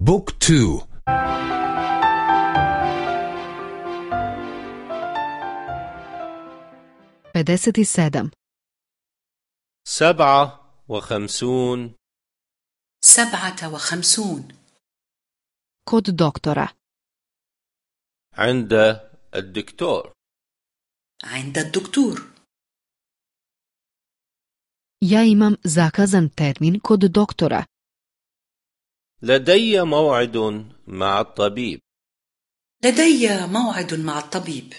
book two. pedeset i sedam. سبعة وخمسون. سبعة وخمسون. kod doktora. عند الدكتور. عند الدكتور. Ja imam zakazan termin kod doktora. لدي موعد مع الطبيب لدي موعد مع الطبيب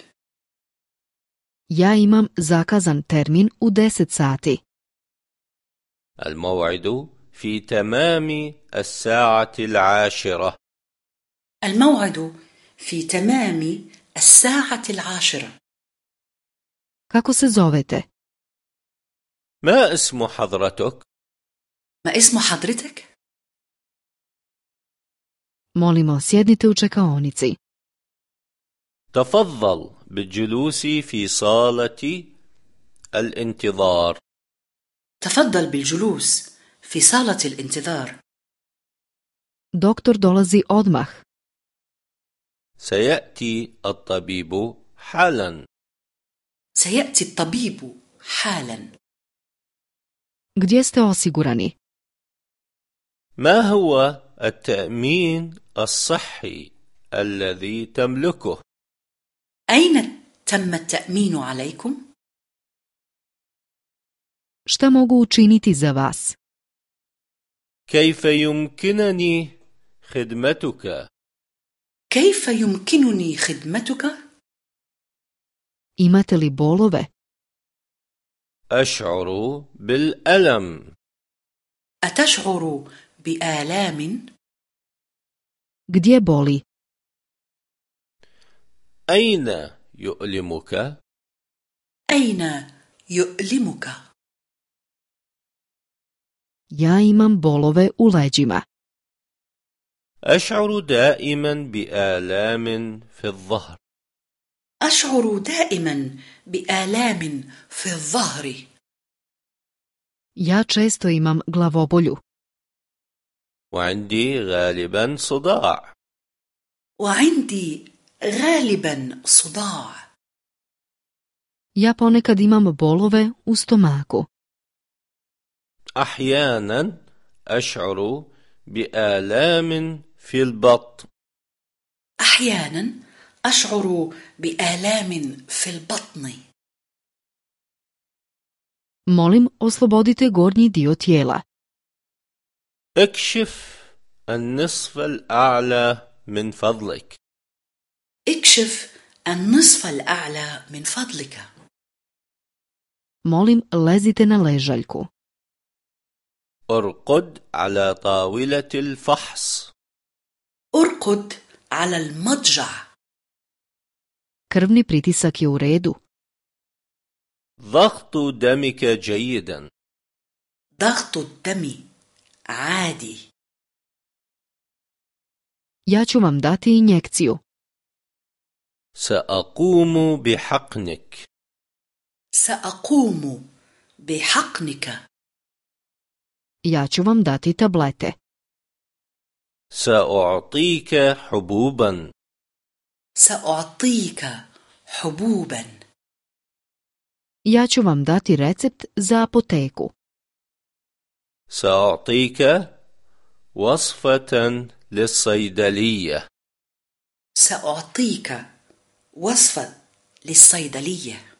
Ja imam zakazan termin u 10 sati. الموعد في تمام الساعة العاشرة الموعد في تمام الساعة العاشرة Kako se zovete? ما اسم حضرتك؟ ما اسم حضرتك؟ Molimo, sjednite u čekaonici. تفضل بالجلوس في صالة الانتظار تفضل بالجلوس في صالة الانتظار Doktor dolazi odmah. سيأتي الطبيب حالا سيأتي الطبيب حالا Gdje ste osigurani? ما هو التأمين الصحي الذي تملكه؟ أين تم التأمين عليكم؟ Šta mogu učiniti za vas? كيف يمكنني خدمتك؟ كيف يمكنني خدمتك؟ Imate li bolove? أشعر بالألم أتشعر بآلام؟ Gdje boli? أين يؤلمك؟ أين يؤلمك؟ Ja imam bolove u leđima. أشعر دائما بآلام في الظهر أشعر دائما بآلام في الظهر Ja često imam glavobolju. وعندي غالبا صداع وعندي غالبا صداع Ja ponekad imam bolove u stomaku. أحيانا أشعر بآلام في البطن أحيانا أشعر بآلام في البطن Molim, oslobodite gornji dio tijela. اكشف النصف الأعلى من فضلك. اكشف النصف الأعلى من فضلك. Molim, lezite na ležaljku. أرقد على طاولة الفحص. أرقد على المضجع. Krvni pritisak je u redu. ضغط دمك جيدا. ضغط الدم عادي Ja ću vam dati injekciju. سأقوم بحقنك سأقوم بحقنك Ja ću vam dati tablete. سأعطيك حبوبا سأعطيك حبوبا Ja ću vam dati recept za apoteku. سأعطيك وصفة للصيدلية. سأعطيك وصفة للصيدلية.